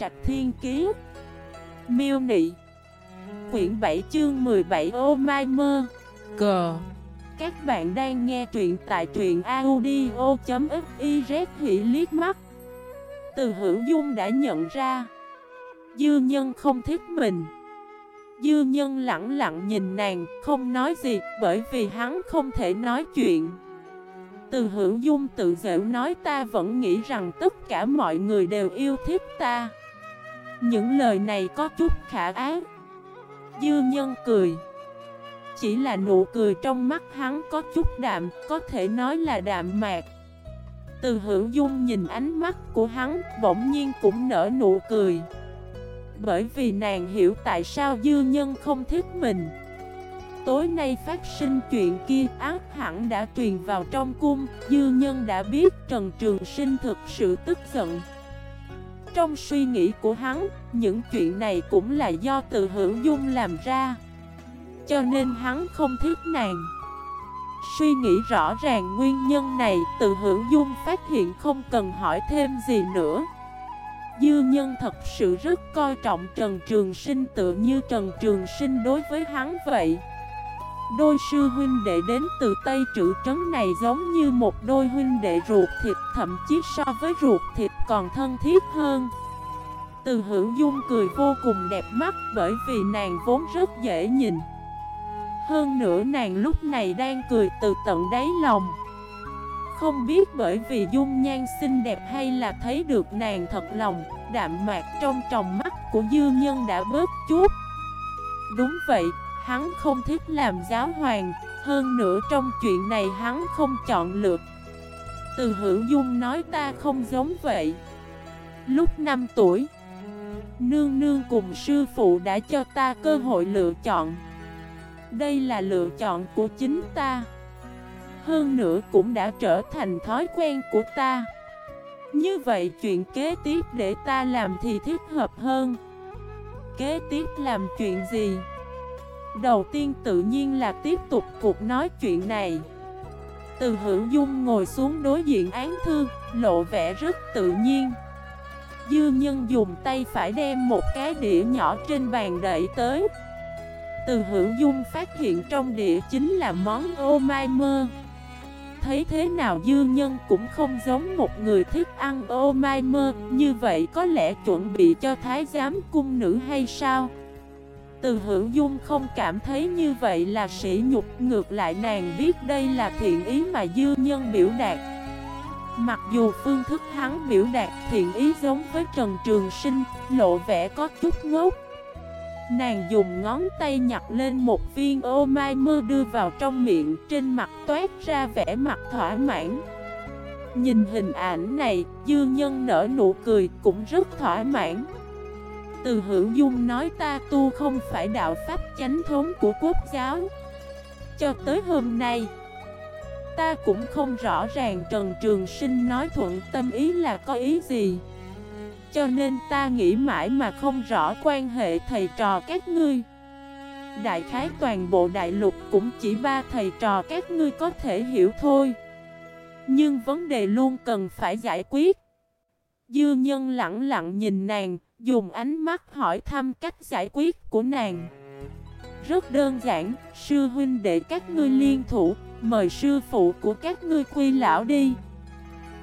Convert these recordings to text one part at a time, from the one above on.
Trạch Thiên Kiế. Miêu Nị. Quyển 7 chương 17 Ô Mai Mơ. Cờ Các bạn đang nghe truyện tại truyện audio.xyz Hỷ liếc mắt. Từ hữu dung đã nhận ra, Dư nhân không thích mình. Dư nhân lặng lặng nhìn nàng, Không nói gì, Bởi vì hắn không thể nói chuyện. Từ hữu dung tự dễu nói, ta vẫn nghĩ rằng tất cả mọi người đều yêu thích ta. Những lời này có chút khả ác Dư nhân cười. Chỉ là nụ cười trong mắt hắn có chút đạm, Có thể nói là đạm mạc. Từ hữu dung nhìn ánh mắt của hắn, Bỗng nhiên cũng nở nụ cười. Bởi vì nàng hiểu tại sao dư nhân không thích mình. Tối nay phát sinh chuyện kia, ác hẳn đã truyền vào trong cung. Dư nhân đã biết Trần Trường Sinh thực sự tức giận. Trong suy nghĩ của hắn, những chuyện này cũng là do từ hữu dung làm ra. Cho nên hắn không thích nàng. Suy nghĩ rõ ràng nguyên nhân này, từ hữu dung phát hiện không cần hỏi thêm gì nữa. Dư nhân thật sự rất coi trọng Trần Trường Sinh tự như Trần Trường Sinh đối với hắn vậy. Đôi sư huynh đệ đến từ Tây Trữ Trấn này giống như một đôi huynh đệ ruột thịt Thậm chí so với ruột thịt còn thân thiết hơn. Từ hữu dung cười vô cùng đẹp mắt bởi vì nàng vốn rất dễ nhìn. Hơn nữa nàng lúc này đang cười từ tận đáy lòng. Không biết bởi vì dung nhan xinh đẹp hay là thấy được nàng thật lòng Đạm mạc trong tròng mắt của dư nhân đã bớt chút. Đúng vậy, Hắn không thích làm giáo hoàng. Hơn nữa trong chuyện này hắn không chọn lựa Từ hữu dung nói ta không giống vậy. Lúc 5 tuổi, Nương nương cùng sư phụ đã cho ta cơ hội lựa chọn. Đây là lựa chọn của chính ta. Hơn nữa cũng đã trở thành thói quen của ta. Như vậy chuyện kế tiếp để ta làm thì thích hợp hơn. Kế tiếp làm chuyện gì? Đầu tiên tự nhiên là tiếp tục cuộc nói chuyện này. Từ hữu dung ngồi xuống đối diện án thư, Lộ vẻ rất tự nhiên. Dư nhân dùng tay phải đem một cái đĩa nhỏ trên bàn đẩy tới. Từ hữu dung phát hiện trong đĩa chính là món ô mai mơ. Thấy thế nào dư nhân cũng không giống một người thích ăn ô mai mơ, Như vậy có lẽ chuẩn bị cho thái giám cung nữ hay sao? Từ hữu dung không cảm thấy như vậy là sỉ nhục Ngược lại nàng biết đây là thiện ý mà dư nhân biểu đạt. Mặc dù phương thức hắn biểu đạt thiện ý giống với Trần Trường Sinh Lộ vẻ có chút ngốc. Nàng dùng ngón tay nhặt lên một viên ô mai mơ đưa vào trong miệng Trên mặt toát ra vẻ mặt thỏa mãn. Nhìn hình ảnh này, dư nhân nở nụ cười cũng rất thỏa mãn từ hữu dung nói ta tu không phải đạo pháp chánh thống của quốc giáo. Cho tới hôm nay, Ta cũng không rõ ràng Trần Trường Sinh nói thuận tâm ý là có ý gì. Cho nên ta nghĩ mãi mà không rõ quan hệ thầy trò các ngươi. Đại khái toàn bộ đại lục cũng chỉ ba thầy trò các ngươi có thể hiểu thôi. Nhưng vấn đề luôn cần phải giải quyết. Dư nhân lặng lặng nhìn nàng Dùng ánh mắt hỏi thăm cách giải quyết của nàng. Rất đơn giản, Sư huynh để các ngươi liên thủ, Mời sư phụ của các ngươi quy lão đi.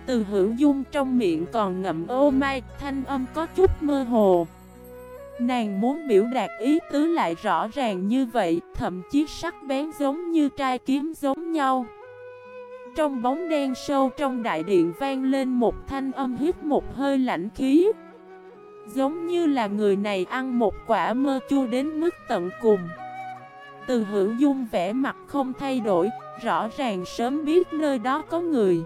Từ hữu dung trong miệng còn ngậm ô mai, Thanh âm có chút mơ hồ. Nàng muốn biểu đạt ý tứ lại rõ ràng như vậy, Thậm chí sắc bén giống như trai kiếm giống nhau. Trong bóng đen sâu trong đại điện vang lên một thanh âm hít một hơi lạnh khí. Giống như là người này ăn một quả mơ chua đến mức tận cùng. Từ hữu dung vẻ mặt không thay đổi, Rõ ràng sớm biết nơi đó có người.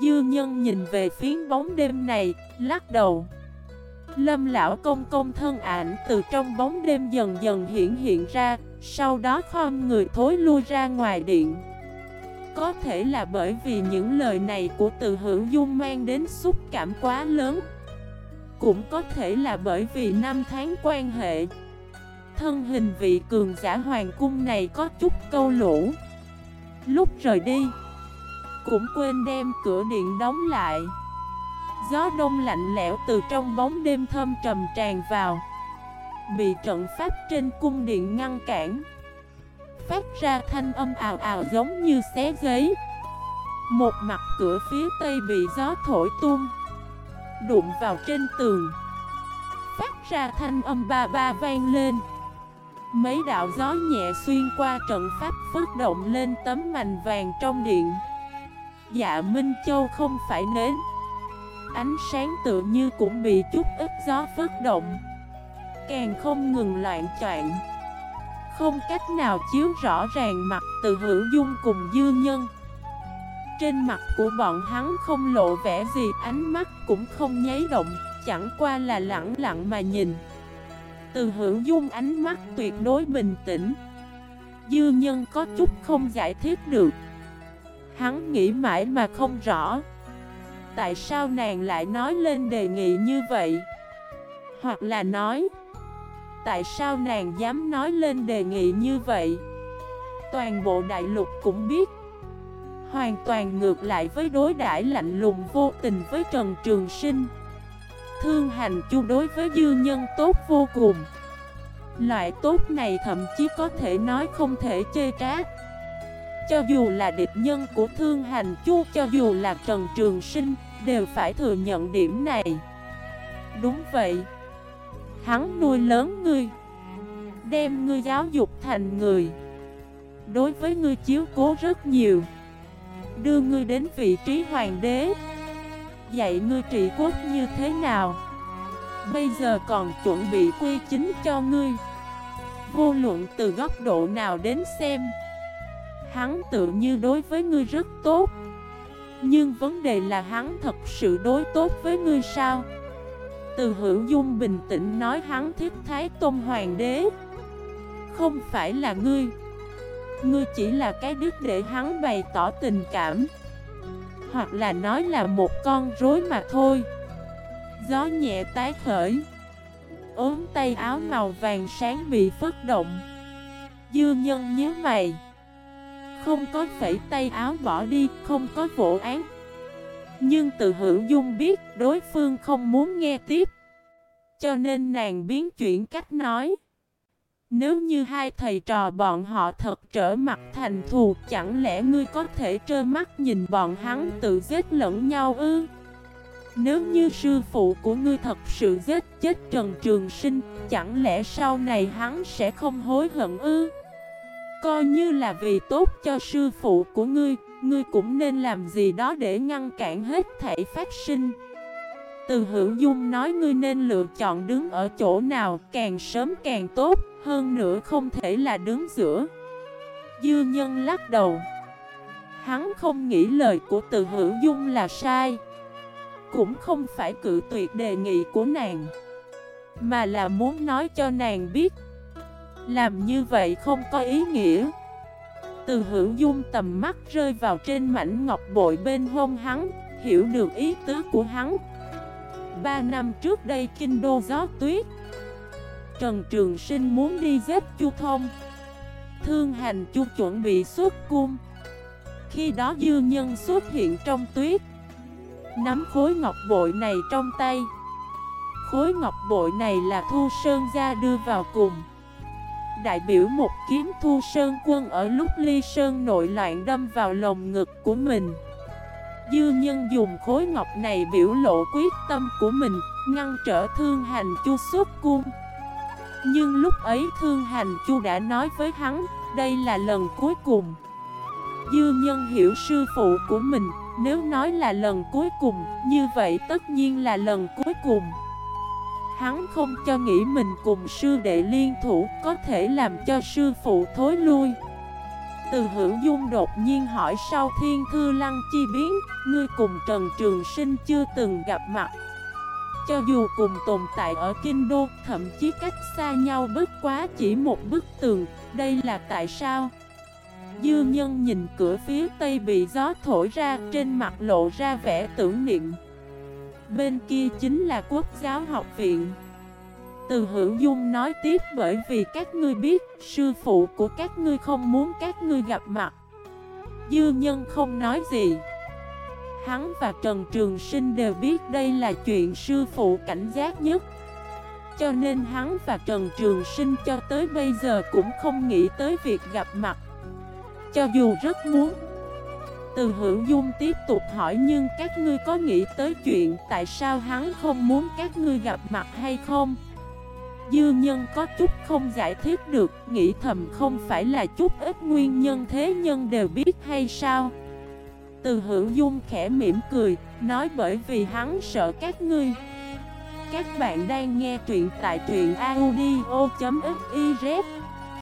Dư nhân nhìn về phiến bóng đêm này, Lắc đầu. Lâm lão công công thân ảnh từ trong bóng đêm dần dần hiện hiện ra, Sau đó khom người thối lui ra ngoài điện. Có thể là bởi vì những lời này của từ hữu dung mang đến xúc cảm quá lớn cũng có thể là bởi vì năm tháng quan hệ. Thân hình vị cường giả hoàng cung này có chút câu lũ. Lúc rời đi, Cũng quên đem cửa điện đóng lại. Gió đông lạnh lẽo từ trong bóng đêm thâm trầm tràn vào, Bị trận pháp trên cung điện ngăn cản. Phát ra thanh âm ào ào giống như xé giấy. Một mặt cửa phía tây bị gió thổi tung. Đụng vào trên tường. Phát ra thanh âm ba ba vang lên. Mấy đạo gió nhẹ xuyên qua trận pháp phất động lên tấm mành vàng trong điện. Dạ Minh Châu không phải nến. Ánh sáng tự như cũng bị chút ít gió phất động. Càng không ngừng loạn choạng. Không cách nào chiếu rõ ràng mặt từ hữu dung cùng dư nhân. Trên mặt của bọn hắn không lộ vẻ gì, Ánh mắt cũng không nháy động, Chẳng qua là lặng lặng mà nhìn. Từ hữu dung ánh mắt tuyệt đối bình tĩnh. Dư nhân có chút không giải thích được. Hắn nghĩ mãi mà không rõ. Tại sao nàng lại nói lên đề nghị như vậy? Hoặc là nói, Tại sao nàng dám nói lên đề nghị như vậy? Toàn bộ đại lục cũng biết. Hoàn toàn ngược lại với đối đãi lạnh lùng vô tình với Trần Trường Sinh. Thương hành chu đối với dư nhân tốt vô cùng. Loại tốt này thậm chí có thể nói không thể chê trách cho dù là địch nhân của Thương Hành Chu, Cho dù là Trần Trường Sinh, Đều phải thừa nhận điểm này. Đúng vậy. Hắn nuôi lớn ngươi, Đem ngươi giáo dục thành người. Đối với ngươi chiếu cố rất nhiều. Đưa ngươi đến vị trí hoàng đế. Dạy ngươi trị quốc như thế nào? Bây giờ còn chuẩn bị quy chính cho ngươi. Vô luận từ góc độ nào đến xem, Hắn tự như đối với ngươi rất tốt. Nhưng vấn đề là hắn thật sự đối tốt với ngươi sao? Từ hữu dung bình tĩnh nói hắn thiết thái tôn hoàng đế. Không phải là ngươi. Ngươi chỉ là cái đứt để hắn bày tỏ tình cảm. Hoặc là nói là một con rối mà thôi. Gió nhẹ tái khởi. Ốm tay áo màu vàng sáng bị phất động. Dư nhân nhớ mày. Không có phẩy tay áo bỏ đi, không có vỗ án Nhưng từ hữu dung biết đối phương không muốn nghe tiếp. Cho nên nàng biến chuyển cách nói. Nếu như hai thầy trò bọn họ thật trở mặt thành thù Chẳng lẽ ngươi có thể trơ mắt nhìn bọn hắn tự giết lẫn nhau ư Nếu như sư phụ của ngươi thật sự giết chết Trần Trường Sinh Chẳng lẽ sau này hắn sẽ không hối hận ư Coi như là vì tốt cho sư phụ của ngươi, ngươi cũng nên làm gì đó để ngăn cản hết thảy phát sinh. Từ hữu dung nói ngươi nên lựa chọn đứng ở chỗ nào càng sớm càng tốt, hơn nữa không thể là đứng giữa. Dư nhân lắc đầu. Hắn không nghĩ lời của từ hữu dung là sai. Cũng không phải cự tuyệt đề nghị của nàng. Mà là muốn nói cho nàng biết làm như vậy không có ý nghĩa Từ hữu dung tầm mắt rơi vào trên mảnh ngọc bội bên hông hắn Hiểu được ý tứ của hắn Ba năm trước đây kinh đô gió tuyết. Trần Trường Sinh muốn đi giết Chu Thông. Thương hành Chu chuẩn bị xuất cung. Khi đó dư nhân xuất hiện trong tuyết. Nắm khối ngọc bội này trong tay. Khối ngọc bội này là Thu Sơn ra đưa vào cùng. Đại biểu một kiếm thu sơn quân ở lúc ly sơn nội loạn đâm vào lồng ngực của mình. Dư nhân dùng khối ngọc này biểu lộ quyết tâm của mình, Ngăn trở thương hành chu suốt cung. Nhưng lúc ấy thương hành chu đã nói với hắn, Đây là lần cuối cùng. Dư nhân hiểu sư phụ của mình, Nếu nói là lần cuối cùng, Như vậy tất nhiên là lần cuối cùng. Hắn không cho nghĩ mình cùng sư đệ liên thủ có thể làm cho sư phụ thối lui. Từ hữu dung đột nhiên hỏi sau thiên thư lăng chi biến, Ngươi cùng Trần Trường Sinh chưa từng gặp mặt. Cho dù cùng tồn tại ở Kinh Đô, Thậm chí cách xa nhau bất quá chỉ một bức tường, Đây là tại sao? Dư nhân nhìn cửa phía tây bị gió thổi ra, Trên mặt lộ ra vẻ tưởng niệm. Bên kia chính là quốc giáo học viện. Từ hữu dung nói tiếp bởi vì các ngươi biết, Sư phụ của các ngươi không muốn các ngươi gặp mặt. Dư nhân không nói gì. Hắn và Trần Trường Sinh đều biết đây là chuyện sư phụ cảnh giác nhất. Cho nên hắn và Trần Trường Sinh cho tới bây giờ cũng không nghĩ tới việc gặp mặt. Cho dù rất muốn. Từ hữu dung tiếp tục hỏi nhưng các ngươi có nghĩ tới chuyện tại sao hắn không muốn các ngươi gặp mặt hay không? Dư nhân có chút không giải thích được, nghĩ thầm không phải là chút ít nguyên nhân thế nhân đều biết hay sao? Từ hữu dung khẽ mỉm cười, nói bởi vì hắn sợ các ngươi. Các bạn đang nghe truyện tại truyện audio.fif